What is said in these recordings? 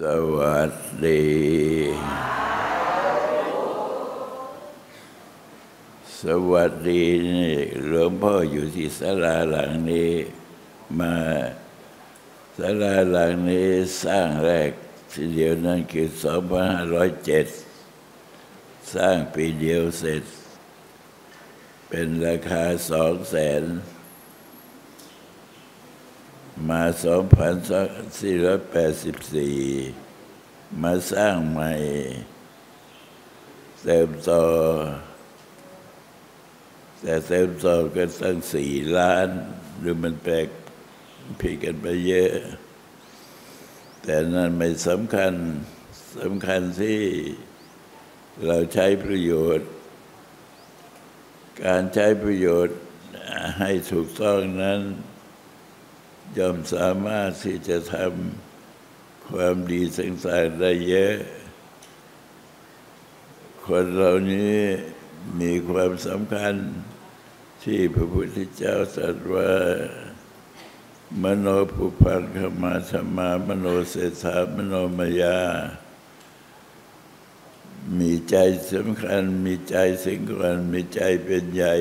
สวัสดี สวัสดีนี่หลวงพ่ออยู่ที่ศาลาหลังนี้ มาศาลาหลังนี้สร้างแรกทีเดียวนั่นคือ 2507 สร้างปีเดียวเสร็จ เป็นราคาสองแสน มา 2484 มาสร้างใหม่ เติมต่อ แต่เติมต่อก็ตั้งสี่ล้าน หรือมันแปลกผิดกันไปเยอะ แต่นั่นไม่สำคัญสำคัญที่เราใช้ประโยชน์ การใช้ประโยชน์ให้ถูกต้องนั้น ย่อมสามารถที่จะทำความดีต่างๆได้เยอะ คนเหล่านี้มีความสำคัญที่พระพุทธเจ้าตรัสว่ามโนปุพังขมาธรรมามโนเศรษฐามโนมยา มีใจสำคัญ มีใจสิ่งก่อนมีใจเป็นใหญ่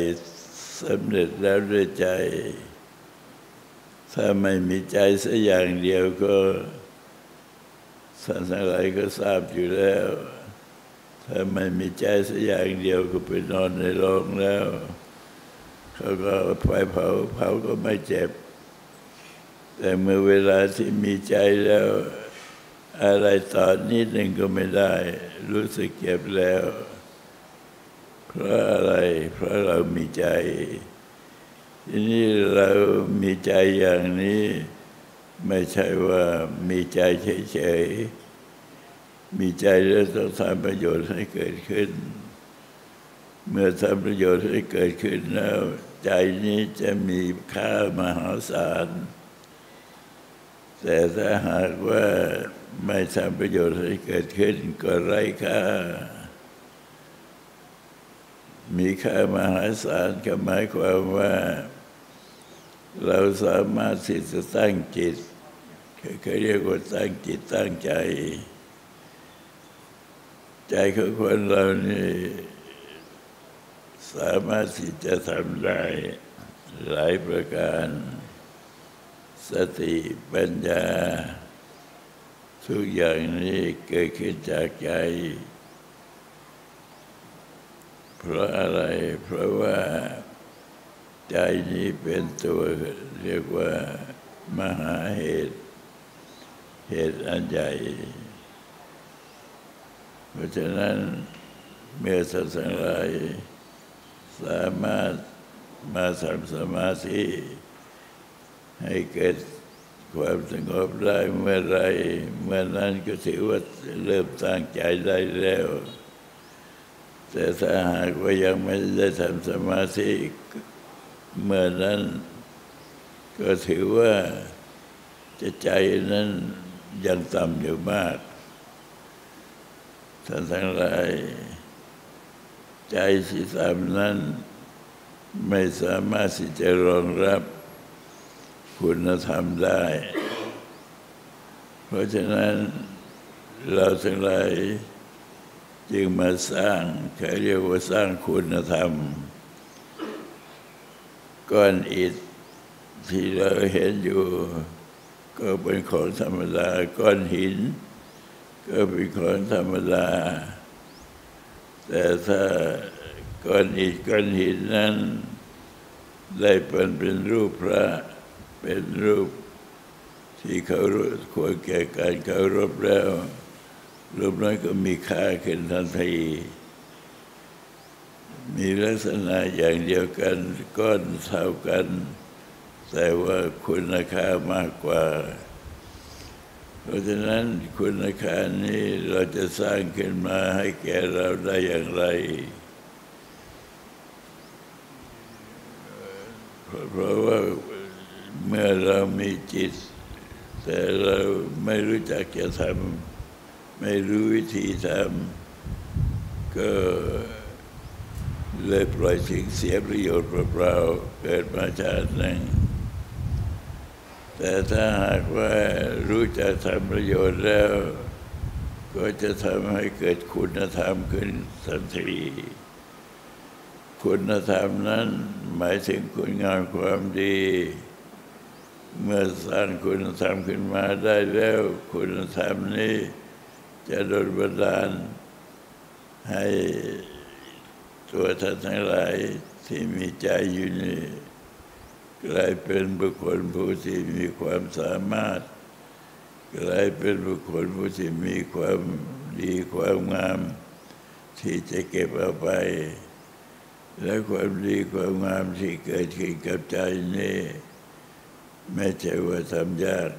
สำเร็จแล้วด้วยใจ ถ้าไม่มีใจสักอย่างเดียวก็สันอะไรก็ทราบอยู่แล้ว ถ้าไม่มีใจสักอย่างเดียวก็ไปนอนในโรงแล้ว เขาก็ไฟเผาเผาก็ไม่เจ็บ แต่เมื่อเวลาที่มีใจแล้ว อะไรต่อนิดหนึ่งก็ไม่ได้ รู้สึกเจ็บแล้ว เพราะอะไร เพราะเรามีใจ ทีนี้เรามีใจอย่างนี้ ไม่ใช่ว่ามีใจเฉยๆ มีใจแล้วต้องทำประโยชน์ให้เกิดขึ้น เมื่อทำประโยชน์ให้เกิดขึ้นแล้ว ใจนี้จะมีค่ามหาศาล แต่ถ้าหากว่าไม่ทำประโยชน์ให้เกิดขึ้นก็ไร้ค่า มีค่ามหาศาลก็หมายความว่า เราสามารถที่จะตั้งจิตเขาเรียกว่าตั้งจิตตั้งใจ ใจของคนเรานี่สามารถที่จะทำได้หลายประการ สติปัญญา ทุกอย่างนี้เกิดขึ้นจากใจ เพราะอะไร เพราะว่าใจนี้เป็นตัวเรียกว่ามหาเหตุ เหตุอันใหญ่ เพราะฉะนั้นเมื่อสัตว์ทั้งหลายสามารถมาทำสมาธิให้เกิดความสงบได้เมื่อไร เมื่อนั้นก็ถือว่าเริ่มตั้งใจได้แล้ว แต่ถ้าหากว่ายังไม่ได้ทำสมาธิเมื่อนั้น ก็ถือว่าจะใจนั้นยังต่ำอยู่มากท่านทั้งหลาย ใจที่ต่ำนั้น ไม่สามารถที่จะรองรับคุณธรรมได้ เพราะฉะนั้นเราทั้งหลาย จึงมาสร้างเขาเรียกว่าสร้างคุณธรรม ก้อนอิฐที่เราเห็นอยู่ ก็เป็นของธรรมดา ก้อนหิน ก็เป็นของธรรมดา แต่ถ้าก้อนอิฐก้อนหินนั้น ได้เป็นเป็นรูปพระ เป็นรูปที่เขาควรแก่การเคารพแล้ว รูปนั้นก็มีค่าขึ้นทันที มีลักษณะอย่างเดียวกันก้อนเท่ากัน แต่ว่าคุณค่ามากกว่า เพราะฉะนั้นคุณค่านี้เราจะสร้างขึ้นมาให้แก่เราได้อย่างไร เพราะว่าเมื่อเรามีจิต แต่เราไม่รู้จักจะทำ ไม่รู้วิธีทำก็เลยปล่อยสิ่งเสียประโยชน์เปล่าๆเกิดมาชาติหนึ่ง แต่ถ้าหากว่ารู้จักทำประโยชน์แล้ว ก็จะทำให้เกิดคุณธรรมขึ้นทันทีคุณธรรมนั้นหมายถึงคุณงามความดี เมื่อสร้างคุณธรรมขึ้นมาได้แล้ว คุณธรรมนี้ จะดนบันดาลให้ตัวท่านทั้งหลายที่มีใจอยู่นี่กลายเป็นบุคคลผู้ที่มีความสามารถ กลายเป็นบุคคลผู้ที่มีความดีความงาม ที่จะเก็บเอาไป และความดีความงามที่เกิดขึ้นกับใจนี่ไม่ใช่ว่าทำยาก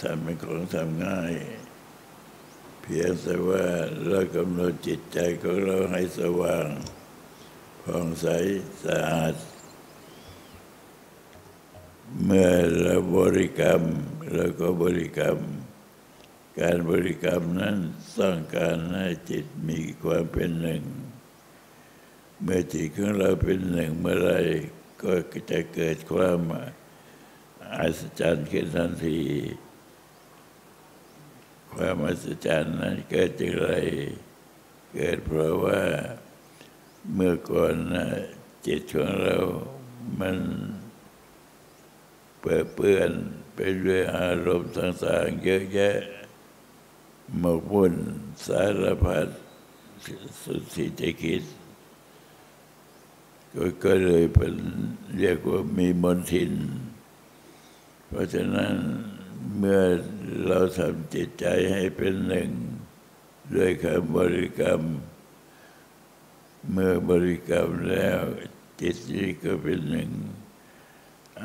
ทำเป็นของทำง่าย เพียงแต่ว่าเรากำหนดจิตใจของเราให้สว่างผ่องใสสะอาด เมื่อเราบริกรรมเราก็บริกรรม การบริกรรมนั้นต้องการให้จิตมีความเป็นหนึ่ง เมื่อจิตของเราเป็นหนึ่งเมื่อไรก็จะเกิดความอัศจรรย์ขึ้นทันที ความอัศจรรย์นั้นเกิดจากอะไร เกิดเพราะว่าเมื่อก่อนนะจิตของเรา มันเปื้อเปื้อนไปด้วยอารมณ์ต่างๆเยอะแยะหมกมุ่นสารพัดสุดที่จะคิด ก็ก็เลยเป็นเรียกว่ามีมนทิน เพราะฉะนั้น เมื่อเราทำจิตใจให้เป็นหนึ่ง ด้วยคำบริกรรม เมื่อบริกรรมแล้ว จิตนี้ก็เป็นหนึ่ง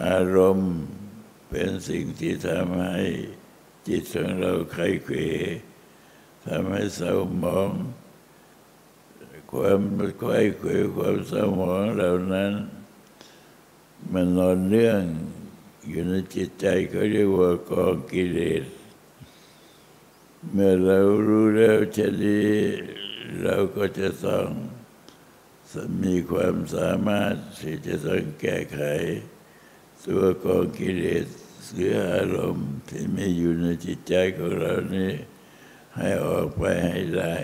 อารมณ์เป็นสิ่งที่ทำให้จิตของเราไข้เขวทำให้เศร้าหมอง ความไข้เขวความเศร้าหมองเหล่านั้น มันนอนเนื่อง อยู่ในจิตใจเขาเรียกว่ากองกิเลส เมื่อเรารู้แล้วเช่นนี้เราก็จะต้องมีความสามารถที่จะต้องแก้ไข ตัวกองกิเลสหรืออารมณ์ที่ไมีอยู่ในจิตใจของเรานี้ ให้ออกไปให้ได้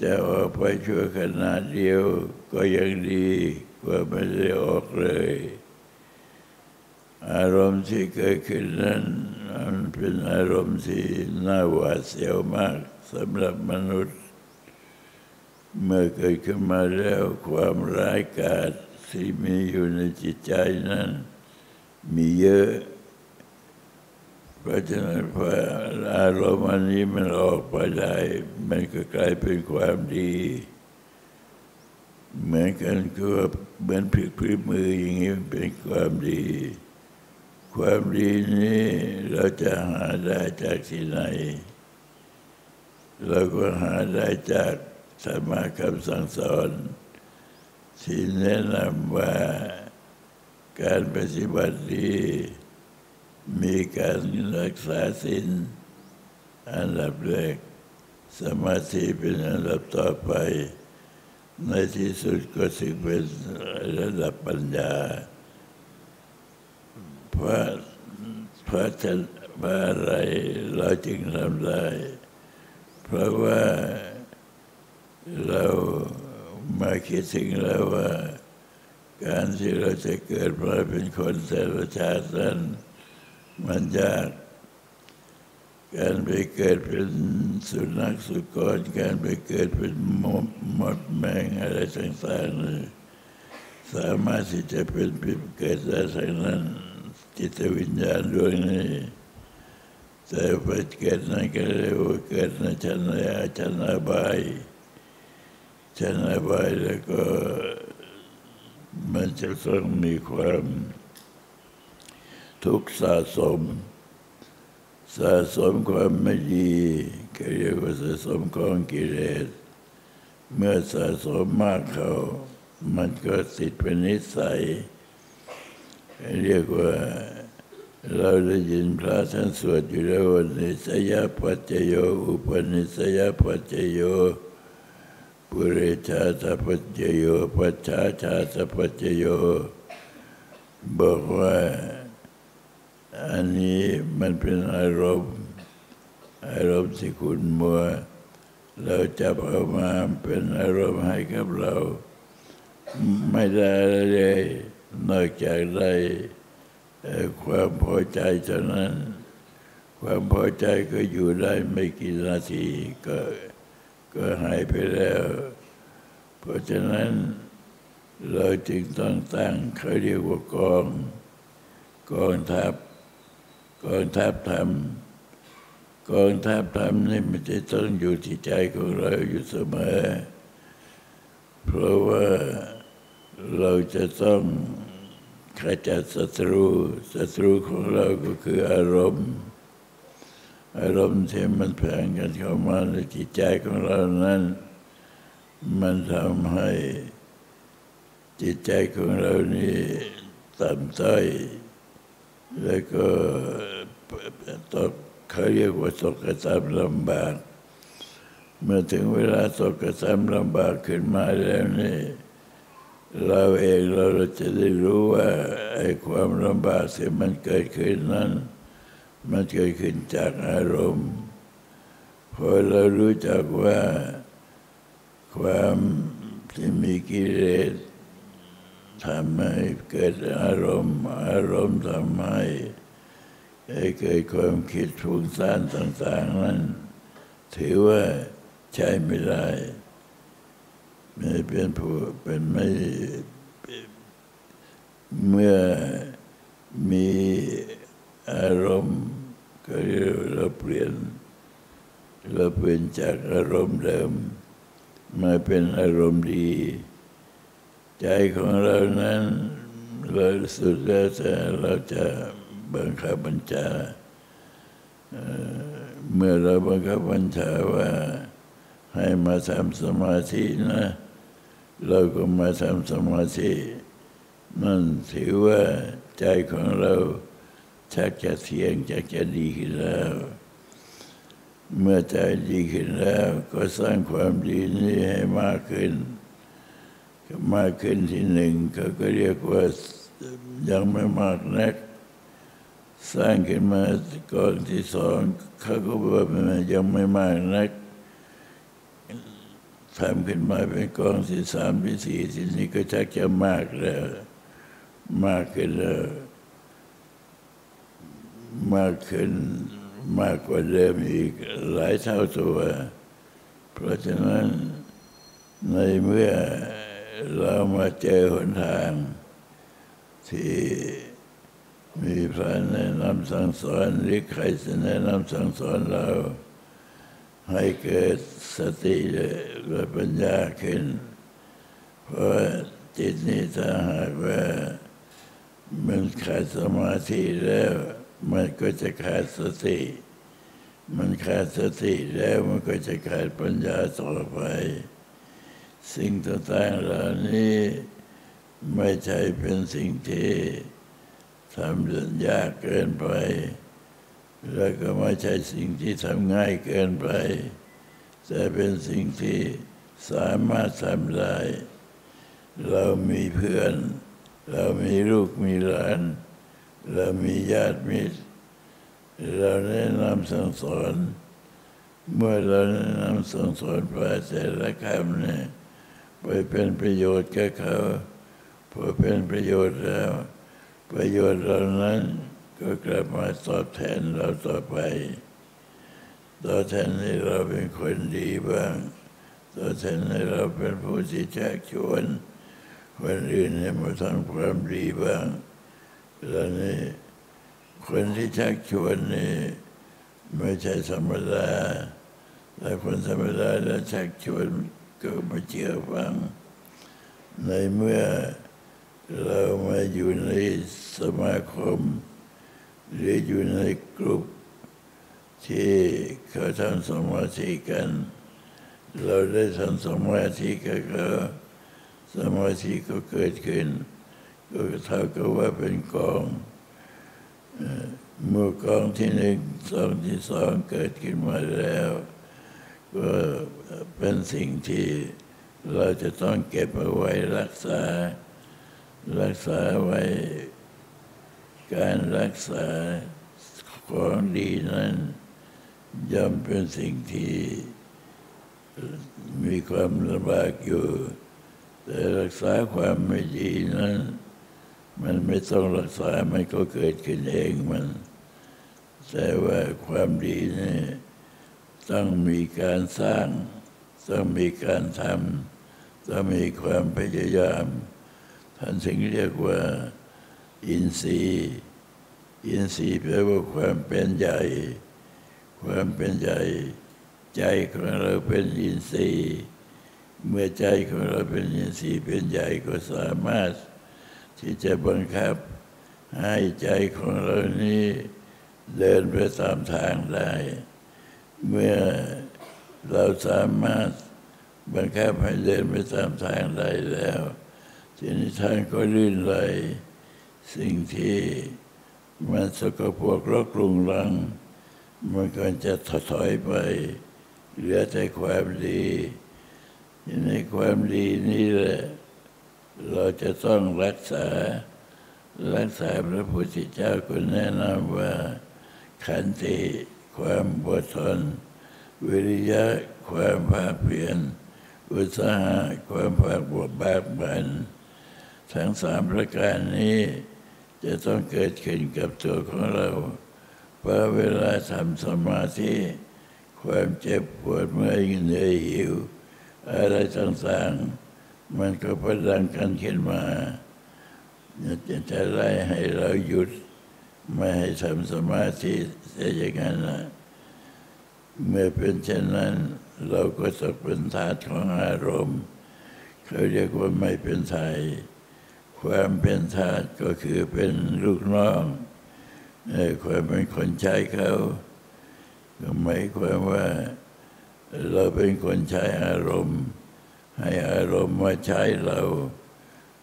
จะออกไปชั่วขณะเดียวก็ยังดีกว่าไม่ได้ออกเลย อารมณ์ที่เกิดขึ้นนั้นมันเป็นอารมณ์ที่น่าหวาดเสียวมากสำหรับมนุษย์ เมื่อเกิดขึ้นมาแล้วความร้ายกาจที่มีอยู่ในจิตใจนั้น มีเยอะ เพราะฉะนั้นพออารมณ์อันนี้มันออกไปได้ มันก็กลายเป็นความดี เหมือนกันคือว่าเหมือนพลิกพลิกมืออย่างนี้เป็นความดี ความดีนี้เราจะหาได้จากที่ไหน เราก็หาได้จากธรรมะคำสั่งสอน ที่แนะนำว่าการปฏิบัติดี มีการรักษาศีลอันดับแรกสมาธิเป็นอันดับต่อไป ในที่สุดก็ถึงเป็นระดับปัญญา เพราะเพราะฉะว่าอะไรเราจึงทำได้ เพราะว่าเรามาคิดถึงแล้วว่า การที่เราจะเกิดมาเป็นคนแต่ละชาตินั้นมันยากการไปเกิดเป็นสุนัขสุกรการไปเกิดเป็นมดมดแมงอะไรต่างๆนี่สามารถที่จะเป็นเกิดได้ทั้งนั้น จิตวิญญาณดวงนี้แต่ไปเกิดนั้นก็เรียกว่าเกิดในชั้นอาชั้นอบายชั้นอบายแล้วก็มันจะต้องมีความทุกข์สะสม สะสมความไม่ดีก็เรียกว่าสะสมกองกิเลสเมื่อสะสมมากเขา มันก็ติดเป็นนิสัย เรียกว่าเราได้ยินพระท่านสวดอยู่แล้วว่านิสยาปัจจโย อุปนิสยาปัจจโยปุเรชาตปัจจโยปัจฉาชาตปัจจโย บอกว่าอันนี้มันเป็นอารมณ์อารมณ์ที่คุณมัว เราจับเอามาเป็นอารมณ์ให้กับเรา ไม่ได้เลย นอกจากได้ความพอใจเท่านั้น ความพอใจก็อยู่ได้ไม่กี่นาทีก็ก็หายไปแล้ว เพราะฉะนั้นเราจึงต้องตั้งเขาเรียกว่ากองกองทัพกองทัพธรรมกองทัพธรรมนี่มันจะต้องอยู่ที่ใจของเราอยู่เสมอ เพราะว่าเราจะต้อง ขจัดศัตรูศัตรูของเราก็คืออารมณ์ อารมณ์ที่มันแผงกันเข้ามาในจิตใจของเรานั้น มันทำให้จิตใจของเรานี่ต่ำต้อยแล้วก็ตกเขาเรียกว่าตกกระทำลำบาก เมื่อถึงเวลาตกกระทำลำบากขึ้นมาแล้วนี่ เราเองเราจะได้รู้ว่าไอ้ความลำบากที่มันเกิดขึ้นนั้น มันเกิดขึ้นจากอารมณ์พอเรารู้จักว่าความที่มีกิเลสทำให้เกิดอารมณ์ อารมณ์ทำให้ให้เกิดความคิดฟุ้งซ่านต่าง ๆ นั้น ถือว่าใช้ไม่ได้ ไม่เป็นผู้เป็นไม่เมื่อมีอารมณ์ก็เราเรเปลี่ยนเราเปลี่ยนจากอารมณ์เดิม มาเป็นอารมณ์ดี ใจของเรานั้นเราสุดแล้วแต่เราจะบังคับบัญชาเอ่อเมื่อเราบังคับบัญชาว่าให้มาทำสมาธินะ เราก็มาทำสมาธินั่นถือว่าใจของเราชักจะเสียงชักจะดีขึ้นแล้ว เมื่อใจดีขึ้นแล้ว ก็สร้างความดีนี้ให้มากขึ้น มากขึ้นที่หนึ่งเขาก็เรียกว่ายังไม่มากนัก สร้างขึ้นมาก่อนที่สองเขาก็บอกว่ามันยังไม่มากนัก ทำขึ้นมาเป็นกองที่สามที่สี่ที่นี้ก็ชักจะมากแล้ว มากขึ้นแล้วมากขึ้นมากกว่าเดิมอีกหลายเท่าตัว เพราะฉะนั้นในเมื่อเรามาเจอหนทาง ที่มีพระแนะนำสั่งสอนหรือใครจะแนะนำสั่งสอนเรา ให้เกิดสติและปัญญาขึ้น เพราะจิตนี้ถ้าหากว่ามันขาดสมาธิแล้ว มันก็จะขาดสติ มันขาดสติแล้วมันก็จะขาดปัญญาต่อไป สิ่งต่างๆเหล่านี้ไม่ใช่เป็นสิ่งที่ทำยากเกินไป แล้วก็ไม่ใช่สิ่งที่ทำง่ายเกินไป แต่เป็นสิ่งที่สามารถทำได้ เรามีเพื่อน เรามีลูกมีหลาน เรามีญาติมิตร เราแนะนำสั่งสอน เมื่อเราแนะนำสั่งสอนไปแต่ละคำเนี่ยไปเป็นประโยชน์แก่เขาพอเป็นประโยชน์แล้ว ประโยชน์เหล่านั้น ก็กลับมาตอบแทนเราต่อไปตอบแทนให้เราเป็นคนดีบ้างตอบแทนให้เราเป็นผู้ที่ชักชวนคนอื่นให้มาทำความดีบ้างแล้วนี่คนที่ชักชวนนี่ไม่ใช่ธรรมดาแต่คนธรรมดาแล้วชักชวนก็มาเชื่อฟัง ในเมื่อเรามาอยู่ในสมาคม หรืออยู่ในกลุ่มที่เขาทำสมาธิกัน เราได้ทำสมาธิกับเขาสมาธิก็เกิดขึ้น ก็เท่ากับว่าเป็นกองเมื่อกองที่หนึ่งสองที่สองเกิดขึ้นมาแล้ว ก็เป็นสิ่งที่เราจะต้องเก็บเอาไว้รักษา รักษาไว้ การรักษาของดีนั้นย่อมเป็นสิ่งที่มีความลำบากอยู่ แต่รักษาความไม่ดีนั้น มันไม่ต้องรักษา มันก็เกิดขึ้นเองมัน แต่ว่าความดีนี่ต้องมีการสร้าง ต้องมีการทำต้องมีความพยายามท่านถึงเรียกว่า อินทรีย์ อินทรีย์แปลว่าความเป็นใหญ่ ความเป็นใหญ่ ใจของเราเป็นอินทรีย์ เมื่อใจของเราเป็นอินทรีย์เป็นใหญ่ก็สามารถ ที่จะบังคับให้ใจของเรานี้เดินไปตามทางได้ เมื่อเราสามารถบังคับให้เดินไปตามทางได้แล้วทีนี้ทางก็ลื่นไหล สิ่งที่มันสกปรกรกรุงรัง มันก็จะถอยไป เหลือแต่ความดีทีนี้ความดีนี่แหละ เราจะต้องรักษา รักษาพระพุทธเจ้าก็แนะนำว่า ขันติความอดทน วิริยะความภาคเพียรอุตสาหะความภาคบวกบากบันทั้งสามประการนี้ จะต้องเกิดขึ้นกับตัวของเราเพราะเวลาทำสมาธิความเจ็บปวดเมื่อยเหนื่อยหิว อะไรต่างๆ มันก็ประดังกันขึ้นมาจะจะไล่ให้เราหยุด ไม่ให้ทำสมาธิเสียอย่างนั้นนะเมื่อเป็นเช่นนั้น เราก็ตกเป็นทาสของอารมณ์ เขาเรียกว่าไม่เป็นไทย ความเป็นทาสก็คือเป็นลูกน้องความเป็นคนใช้เขาหมายความว่าเราเป็นคนใช้อารมณ์ ให้อารมณ์มาใช้เรา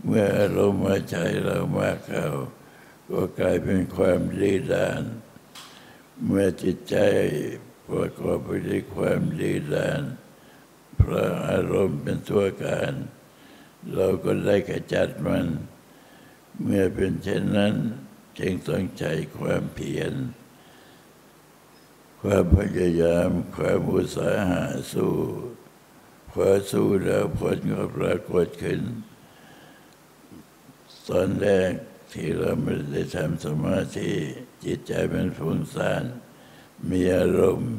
เมื่ออารมณ์มาใช้เรามากเข้าก็กลายเป็นความดีดาน เมื่อจิตใจประกอบไปด้วยความดีดานเพราะอารมณ์เป็นตัวการ เราก็ได้กระจัดมัน เมื่อเป็นเช่นนั้น จึงต้องใช้ความเพียร ความพยายาม ความอุตสาหะสู้พอสู้แล้วผลก็ปรากฏขึ้น ตอนแรกที่เราไม่ได้ทำสมาธิจิตใจมันฟุ้งซ่านมีอารมณ์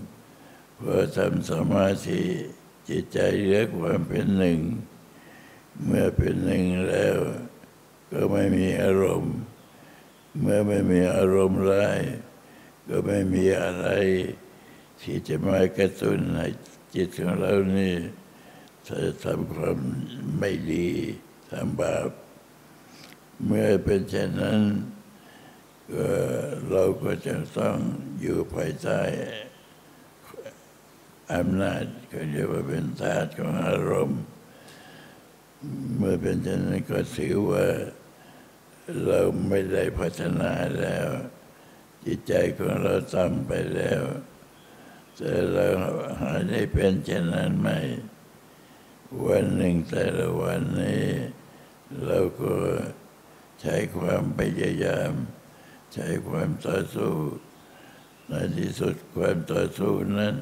พอทำสมาธิจิตใจเรียกความเป็นหนึ่ง เมื่อเป็นหนึ่งแล้ว ก็ไม่มีอารมณ์ เมื่อไม่มีอารมณ์ร้าย ก็ไม่มีอะไร ที่จะมากระตุ้นให้จิตของเรานี่จะทำความไม่ดีทำบาป เมื่อเป็นเช่นนั้นเราก็จะต้องอยู่ภายใต้อำนาจก็เรียกว่าเป็นทาสของอารมณ์ เมื่อเป็นเช่นนั้นก็ถือว่าเราไม่ได้พัฒนาแล้ว จิตใจของเราต่ำไปแล้ว แต่เราหาได้เป็นเช่นนั้นไหมวันหนึ่งแต่ละวันนี้ เราก็ใช้ความพยายาม ใช้ความต่อสู้ในที่สุดความต่อสู้นั้น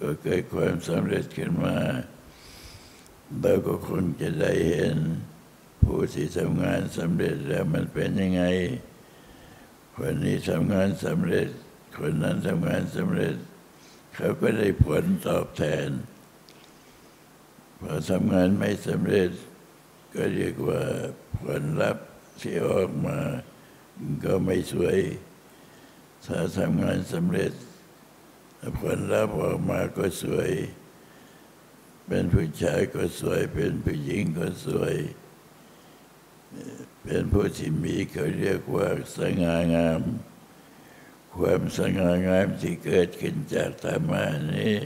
ก็เกิดความสำเร็จขึ้นมา เราก็คงจะได้เห็น ผู้ที่ทำงานสำเร็จแล้วมันเป็นยังไง คนนี้ทำงานสำเร็จ คนนั้นทำงานสำเร็จ เขาก็ได้ผลตอบแทนพอทำงานไม่สำเร็จ ก็เรียกว่าผลลัพธ์ที่ออกมา ก็ไม่สวย ถ้าทำงานสำเร็จผลลัพธ์ออกมาก็สวย เป็นผู้ชายก็สวย เป็นผู้หญิงก็สวย เป็นผู้ที่มีเขาเรียกว่าสง่างาม ความสง่างามที่เกิดขึ้นจากธรรมานี้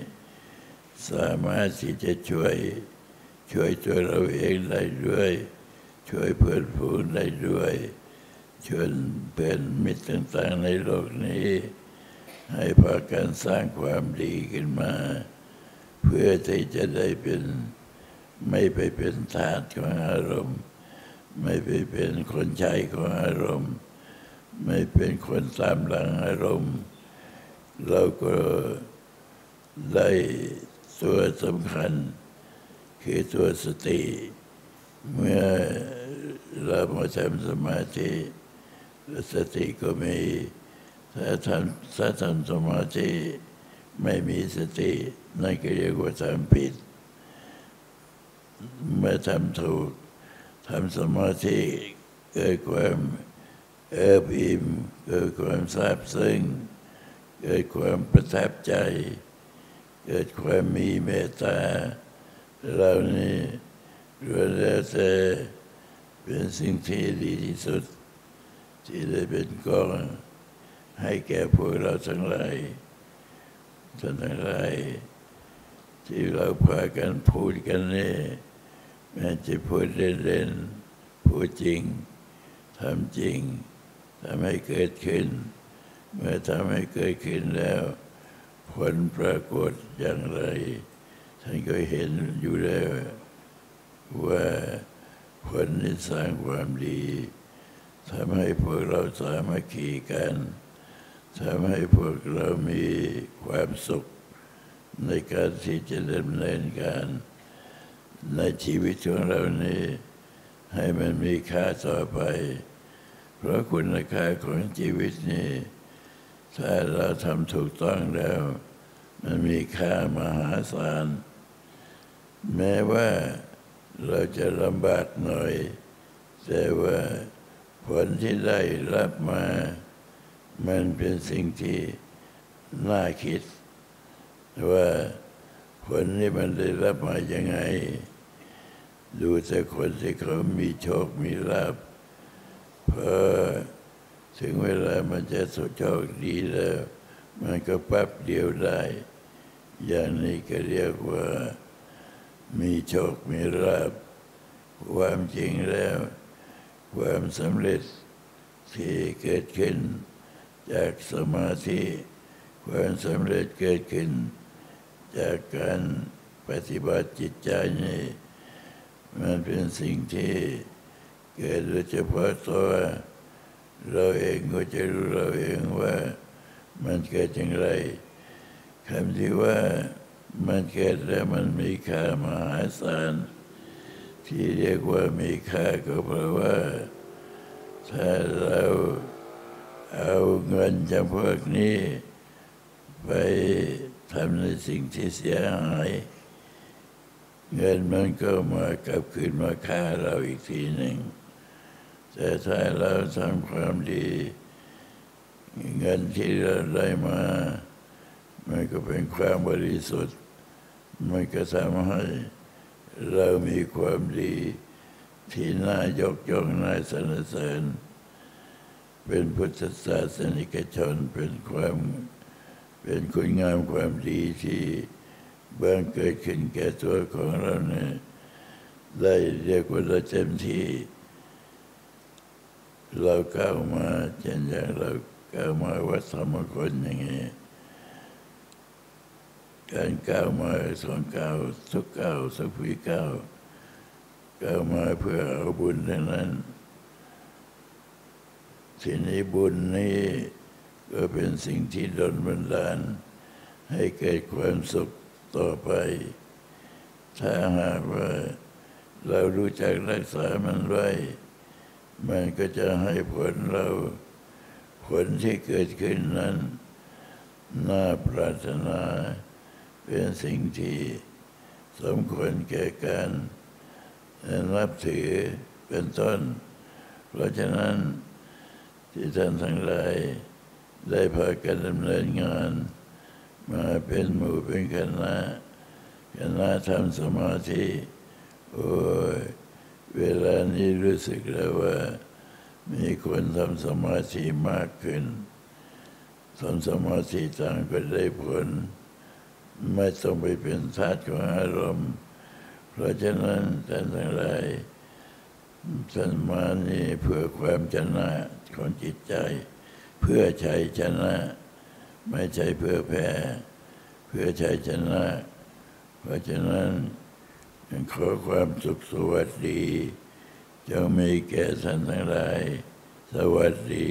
สามารถที่จะช่วยช่วยตัวเราเองได้ด้วย ช่วยเพื่อนฝูงได้ด้วยชวนเป็นมิตรต่างๆในโลกนี้ ให้พากันสร้างความดีขึ้นมา พื่อที่จะได้เป็นไม่ไปเป็นทาสของอารมณ์ ไม่ไปเป็นคนใช้ของอารมณ์ ไม่เป็นคนตามหลังอารมณ์ เราก็ได้ตัวสำคัญ คือตัวสติ เมื่อเรามาทำสมาธิสติก็มีถ้าทำถ้าทำสมาธิ ไม่มีสตินั่นก็เรียกว่าทำผิด เมื่อทำถูกทำสมาธิเกิดความเอิบอิ่มเกิดความซาบซึ้งเกิดความประทับใจ เกิดความมีเมตตาเหล่านี้ล้วนแล้วแต่เป็นสิ่งที่ดีที่สุด ที่ได้เป็นกองให้แก่พวกเราทั้งหลาย ท่านทั้งหลายที่เราพากันพูดกันนี่แม้จะพูดเล่นๆพูดจริงทำจริงทำให้เกิดขึ้น เมื่อทำให้เกิดขึ้นแล้ว ผลปรากฏอย่างไร ท่านก็เห็นอยู่แล้วว่าผลที่สร้างความดีทำให้พวกเราสามัคคีกัน ทำให้พวกเรามีความสุขในการที่จะดำเนินการในชีวิตของเรานี้ ให้มันมีค่าต่อไป เพราะคุณค่าของชีวิตนี้ ถ้าเราทำถูกต้องแล้ว มันมีค่ามหาศาล แม้ว่าเราจะลำบากหน่อย แต่ว่าผลที่ได้รับมา มันเป็นสิ่งที่น่าคิด ว่าผลนี้มันได้รับมายังไง ดูแต่คนที่เขามีโชค มีลาภพอถึงเวลามันจะสุดโชคดีแล้ว มันก็ปั๊บเดียวได้ อย่างนี้ก็เรียกว่ามีโชค มีลาภความจริงแล้ว ความสำเร็จที่เกิดขึ้น จากสมาธิความสำเร็จเกิดขึ้น จากการปฏิบัติจิตใจนี่มันเป็นสิ่งที่เกิดโดยเฉพาะตัวเราเองก็จะรู้เราเองว่ามันเกิดอย่างไรคำที่ว่ามันเกิดแล้วมันมีค่ามหาศาลที่เรียกว่ามีค่าก็เพราะว่าถ้าเรา เอาเงินจำพวกนี้ ไปทำในสิ่งที่เสียหาย เงินมันก็มากลับคืนมาฆ่าเราอีกทีหนึ่ง แต่ถ้าเราทำความดี เงินที่เราได้มา มันก็เป็นความบริสุทธิ์ มันก็ทำให้เรามีความดี ที่น่ายกย่องน่าสรรเสริญ เป็นพุทธศาสนิกชนเป็นความเป็นคุณงามความดีที่บังเกิดขึ้นแก่ตัวของเราเนี่ยได้เรียกว่าเราเต็มที่ เราก้าวมาเช่นอย่างเราก้าวมาวัดธรรมคนอย่างนี้การก้าวมาสองก้าวทุกก้าวสักพีก้าวก้าวมาเพื่อเอาบุญเท่านั้น ทีนี้บุญนี้ก็เป็นสิ่งที่ดลบันดาลให้เกิดความสุขต่อไป ถ้าหากว่าเรารู้จักรักษามันไว้ มันก็จะให้ผลเรา ผลที่เกิดขึ้นนั้น น่าปรารถนา เป็นสิ่งที่สมควรแก่การนับถือเป็นต้น เพราะฉะนั้น ที่ท่านทั้งหลายได้พากันดำเนินงาน มาเป็นหมู่เป็นคณะคณะทำสมาธิโอ้ยเวลานี้รู้สึกแล้วว่า มีคนทำสมาธิมากขึ้นทำสมาธิต่างก็ได้ผล ไม่ต้องไปเป็นทาสของอารมณ์ เพราะฉะนั้นท่านทั้งหลาย ท่านมานี่เพื่อความชนะของจิตใจ เพื่อชัยชนะ ไม่ใช่เพื่อแพ้ เพื่อชัยชนะ เพราะฉะนั้นขอความสุขสวัสดีจงมีแก่ท่านทั้งหลาย สวัสดี